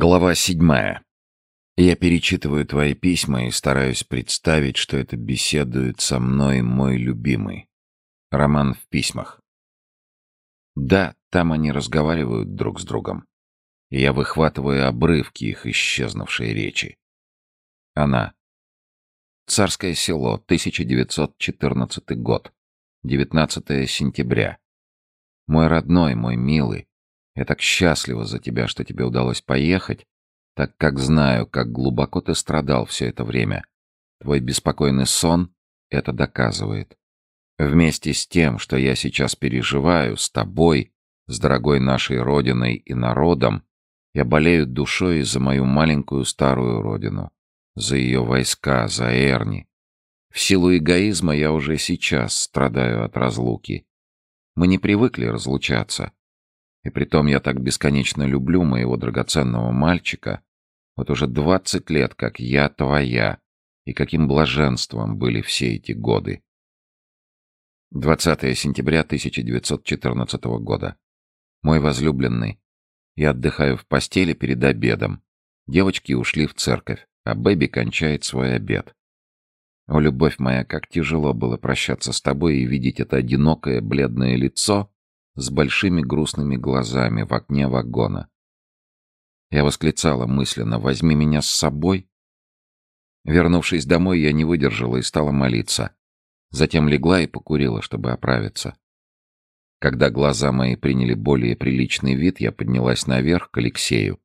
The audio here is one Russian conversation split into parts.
Глава седьмая. Я перечитываю твои письма и стараюсь представить, что это беседует со мной мой любимый. Роман в письмах. Да, там они разговаривают друг с другом. Я выхватываю обрывки их исчезнувшей речи. Она. Царское село, 1914 год. 19 сентября. Мой родной, мой милый, я так счастлива за тебя, что тебе удалось поехать, так как знаю, как глубоко ты страдал все это время. Твой беспокойный сон это доказывает. Вместе с тем, что я сейчас переживаю, с тобой, с дорогой нашей Родиной и народом, я болею душой за мою маленькую старую Родину, за ее войска, за Эрни. В силу эгоизма я уже сейчас страдаю от разлуки. Мы не привыкли разлучаться. И притом я так бесконечно люблю моего драгоценного мальчика. Вот уже двадцать лет, как я твоя, и каким блаженством были все эти годы. 20 сентября 1914 года. Мой возлюбленный. Я отдыхаю в постели перед обедом. Девочки ушли в церковь, а Бэби кончает свой обед. О, любовь моя, как тяжело было прощаться с тобой и видеть это одинокое бледное лицо, с большими грустными глазами в окне вагона. Я восклицала мысленно «Возьми меня с собой». Вернувшись домой, я не выдержала и стала молиться. Затем легла и покурила, чтобы оправиться. Когда глаза мои приняли более приличный вид, я поднялась наверх к Алексею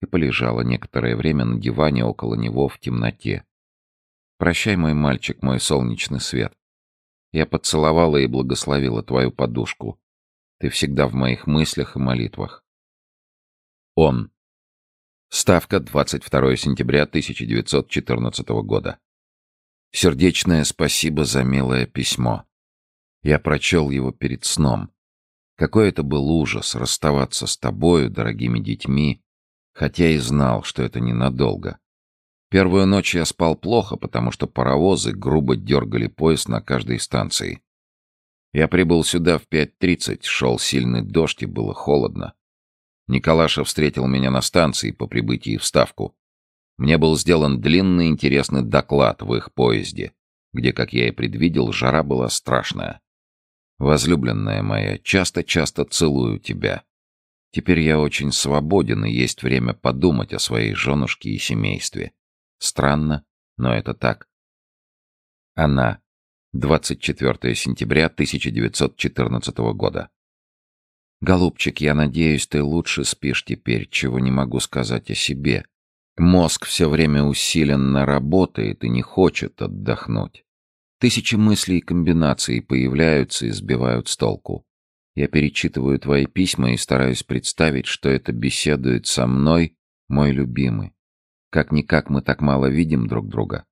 и полежала некоторое время на диване около него в темноте. «Прощай, мой мальчик, мой солнечный свет. Я поцеловала и благословила твою подушку. Ты всегда в моих мыслях и молитвах. Он. Ставка 22 сентября 1914 года. Сердечное спасибо за милое письмо. Я прочел его перед сном. Какой это был ужас расставаться с тобою, дорогими детьми, хотя и знал, что это ненадолго. Первую ночь я спал плохо, потому что паровозы грубо дергали поезд на каждой станции. Я прибыл сюда в 5.30, шел сильный дождь и было холодно. Николаша встретил меня на станции по прибытии в Ставку. Мне был сделан длинный интересный доклад в их поезде, где, как я и предвидел, жара была страшная. Возлюбленная моя, часто-часто целую тебя. Теперь я очень свободен, и есть время подумать о своей женушке и семействе. Странно, но это так. Она 24 сентября 1914 года. Голубчик, я надеюсь, ты лучше спишь теперь, чего не могу сказать о себе. Мозг все время усиленно работает и не хочет отдохнуть. Тысячи мыслей и комбинаций появляются и сбивают с толку. Я перечитываю твои письма и стараюсь представить, что это беседует со мной, мой любимый. Как-никак мы так мало видим друг друга.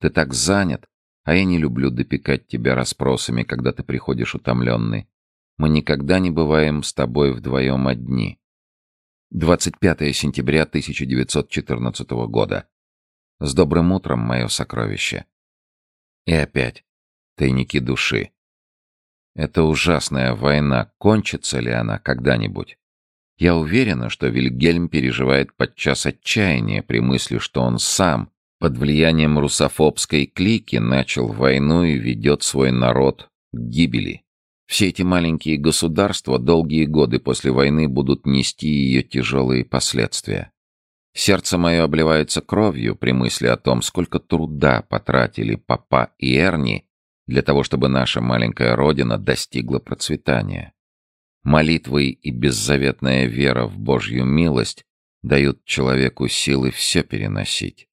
Ты так занят, а я не люблю допекать тебя расспросами, когда ты приходишь утомленный. Мы никогда не бываем с тобой вдвоем одни. 25 сентября 1914 года. С добрым утром, мое сокровище. И опять. Тайники души. Эта ужасная война, кончится ли она когда-нибудь? Я уверена, что Вильгельм переживает подчас отчаяние при мысли, что он сам под влиянием русофобской клики начал войну и ведет свой народ к гибели. Все эти маленькие государства долгие годы после войны будут нести ее тяжелые последствия. Сердце мое обливается кровью при мысли о том, сколько труда потратили папа и Эрни для того, чтобы наша маленькая родина достигла процветания. Молитвы и беззаветная вера в Божью милость дают человеку силы все переносить.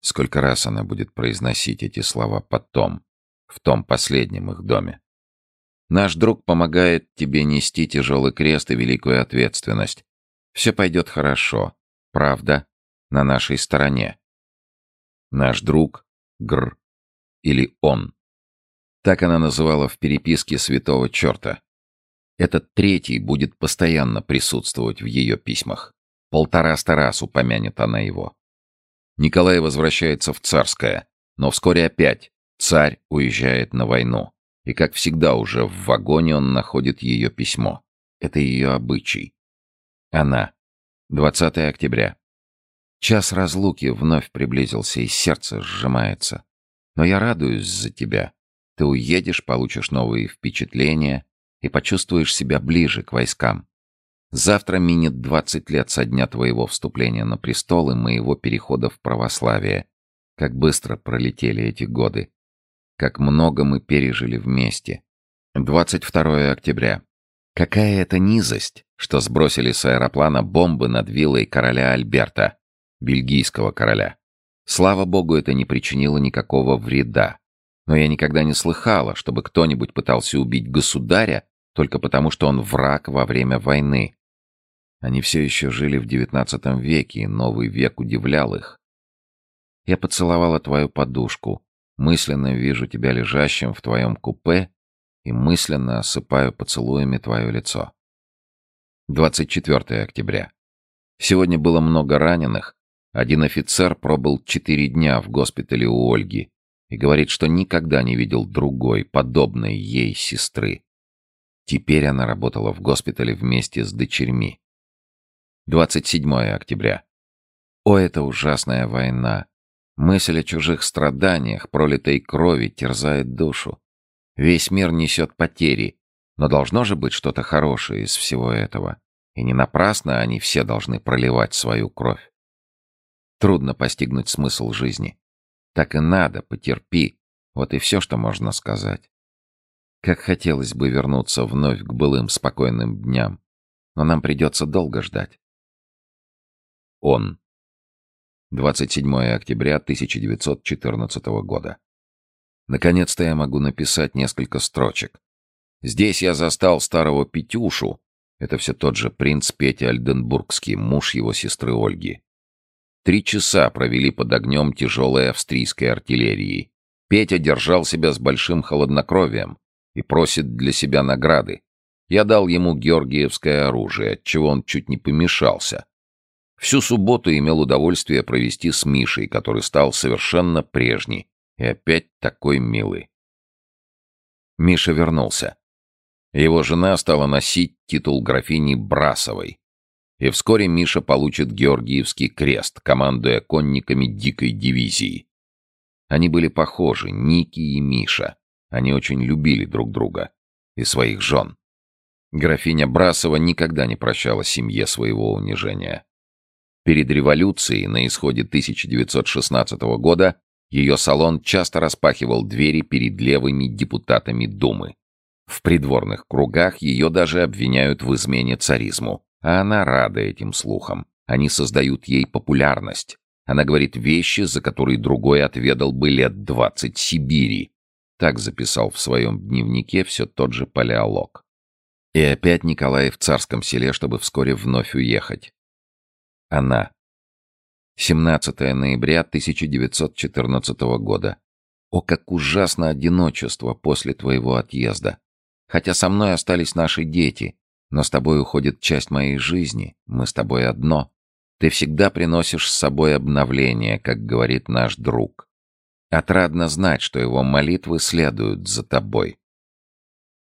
Сколько раз она будет произносить эти слова потом, в том последнем их доме. Наш друг помогает тебе нести тяжелый крест и великую ответственность. Все пойдет хорошо. Правда на нашей стороне. Наш друг — Гр. Или он. Так она называла в переписке святого черта. Этот третий будет постоянно присутствовать в ее письмах. Полтораста раз упомянет она его. Николай возвращается в Царское, но вскоре опять царь уезжает на войну. И, как всегда, уже в вагоне он находит ее письмо. Это ее обычай. Она. 20 октября. Час разлуки вновь приблизился, и сердце сжимается. Но я радуюсь за тебя. Ты уедешь, получишь новые впечатления и почувствуешь себя ближе к войскам. Завтра минет двадцать лет со дня твоего вступления на престол и моего перехода в православие. Как быстро пролетели эти годы. Как много мы пережили вместе. 22 октября. Какая это низость, что сбросили с аэроплана бомбы над виллой короля Альберта, бельгийского короля. Слава богу, это не причинило никакого вреда. Но я никогда не слыхала, чтобы кто-нибудь пытался убить государя только потому, что он враг во время войны. Они все еще жили в девятнадцатом веке, и новый век удивлял их. Я поцеловала твою подушку, мысленно вижу тебя лежащим в твоем купе и мысленно осыпаю поцелуями твое лицо. 24 октября. Сегодня было много раненых. Один офицер пробыл четыре дня в госпитале у Ольги и говорит, что никогда не видел другой, подобной ей сестры. Теперь она работала в госпитале вместе с дочерьми. 27 октября. О, это ужасная война! Мысль о чужих страданиях, пролитой крови терзает душу. Весь мир несет потери, но должно же быть что-то хорошее из всего этого. И не напрасно они все должны проливать свою кровь. Трудно постигнуть смысл жизни. Так и надо, потерпи. Вот и все, что можно сказать. Как хотелось бы вернуться вновь к былым спокойным дням, но нам придется долго ждать. Он. 27 октября 1914 года. Наконец-то я могу написать несколько строчек. Здесь я застал старого Петюшу. Это все тот же принц Петя Альденбургский, муж его сестры Ольги. Три часа провели под огнем тяжелой австрийской артиллерии. Петя держал себя с большим холоднокровием и просит для себя награды. Я дал ему георгиевское оружие, от чего он чуть не помешался. Всю субботу имел удовольствие провести с Мишей, который стал совершенно прежний и опять такой милый. Миша вернулся. Его жена стала носить титул графини Брасовой. И вскоре Миша получит Георгиевский крест, командуя конниками дикой дивизии. Они были похожи, Ники и Миша. Они очень любили друг друга и своих жен. Графиня Брасова никогда не прощала семье своего унижения. Перед революцией на исходе 1916 года ее салон часто распахивал двери перед левыми депутатами Думы. В придворных кругах ее даже обвиняют в измене царизму, а она рада этим слухам. Они создают ей популярность. Она говорит вещи, за которые другой отведал бы лет двадцать Сибири. Так записал в своем дневнике все тот же палеолог. И опять Николай в царском селе, чтобы вскоре вновь уехать. Она. 17 ноября 1914 года. О, как ужасно одиночество после твоего отъезда. Хотя со мной остались наши дети, но с тобой уходит часть моей жизни, мы с тобой одно. Ты всегда приносишь с собой обновление, как говорит наш друг. Отрадно знать, что его молитвы следуют за тобой.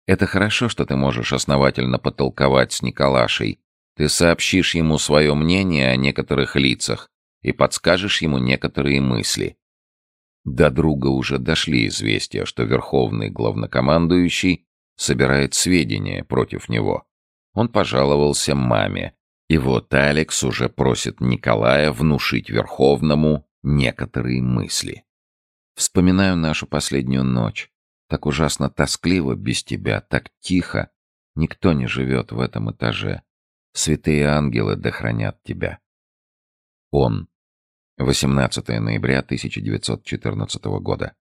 Это хорошо, что ты можешь основательно потолковать с Николашей, ты сообщишь ему свое мнение о некоторых лицах и подскажешь ему некоторые мысли. До друга уже дошли известия, что верховный главнокомандующий собирает сведения против него. Он пожаловался маме, и вот Алекс уже просит Николая внушить Верховному некоторые мысли. Вспоминаю нашу последнюю ночь. Так ужасно тоскливо без тебя, так тихо. Никто не живет в этом этаже. Святые ангелы дохранят тебя. Он. 18 ноября 1914 года.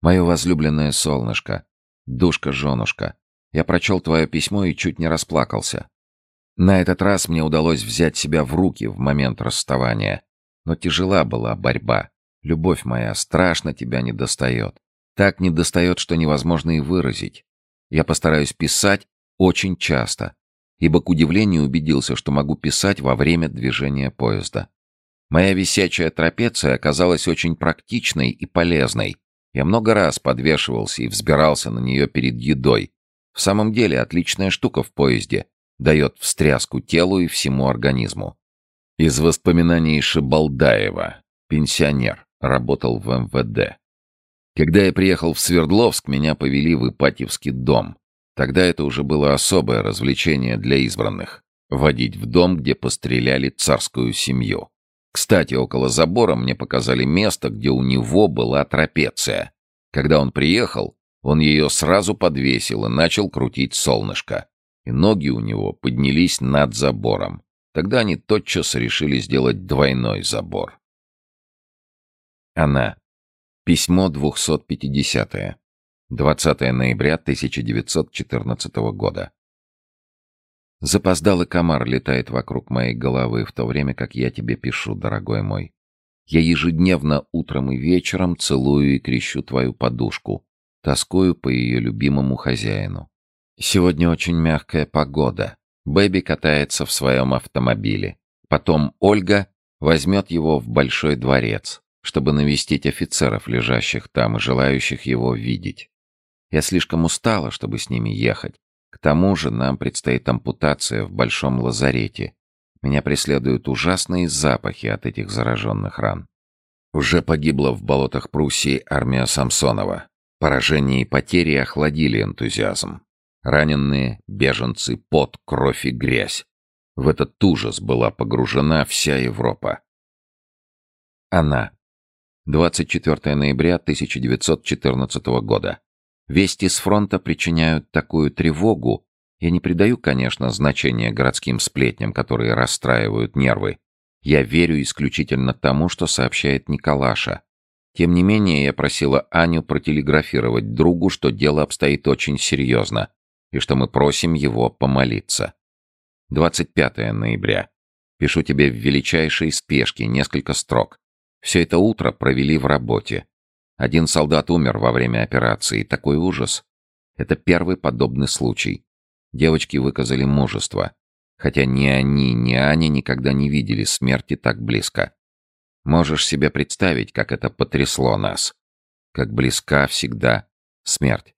Мое возлюбленное солнышко, душка-женушка, я прочел твое письмо и чуть не расплакался. На этот раз мне удалось взять себя в руки в момент расставания. Но тяжела была борьба. Любовь моя страшно тебя не достает. Так не достает, что невозможно и выразить. Я постараюсь писать очень часто, ибо к удивлению убедился, что могу писать во время движения поезда. Моя висячая трапеция оказалась очень практичной и полезной. Я много раз подвешивался и взбирался на нее перед едой. В самом деле отличная штука в поезде. Дает встряску телу и всему организму. Из воспоминаний Шибалдаева. Пенсионер. Работал в МВД. Когда я приехал в Свердловск, меня повели в Ипатьевский дом. Тогда это уже было особое развлечение для избранных — водить в дом, где постреляли царскую семью. Кстати, около забора мне показали место, где у него была трапеция. Когда он приехал, он ее сразу подвесил и начал крутить солнышко. И ноги у него поднялись над забором. Тогда они тотчас решили сделать двойной забор. Она. Письмо 250. -е. 20 ноября 1914 года. Запоздалый комар летает вокруг моей головы, в то время как я тебе пишу, дорогой мой. Я ежедневно утром и вечером целую и крещу твою подушку, тоскую по ее любимому хозяину. Сегодня очень мягкая погода. Бэби катается в своем автомобиле. Потом Ольга возьмет его в большой дворец, чтобы навестить офицеров, лежащих там и желающих его видеть. Я слишком устала, чтобы с ними ехать. К тому же нам предстоит ампутация в большом лазарете. Меня преследуют ужасные запахи от этих зараженных ран. Уже погибла в болотах Пруссии армия Самсонова. Поражение и потери охладили энтузиазм. Раненые, беженцы, пот, кровь и грязь. В этот ужас была погружена вся Европа. Она. 24 ноября 1914 года. Вести с фронта причиняют такую тревогу. Я не придаю, конечно, значения городским сплетням, которые расстраивают нервы. Я верю исключительно тому, что сообщает Николаша. Тем не менее, я просила Аню протелеграфировать другу, что дело обстоит очень серьезно, и что мы просим его помолиться. 25 ноября. Пишу тебе в величайшей спешке несколько строк. Все это утро провели в работе. Один солдат умер во время операции. Такой ужас. Это первый подобный случай. Девочки выказали мужество. Хотя ни они, ни Аня никогда не видели смерти так близко. Можешь себе представить, как это потрясло нас. Как близка всегда смерть.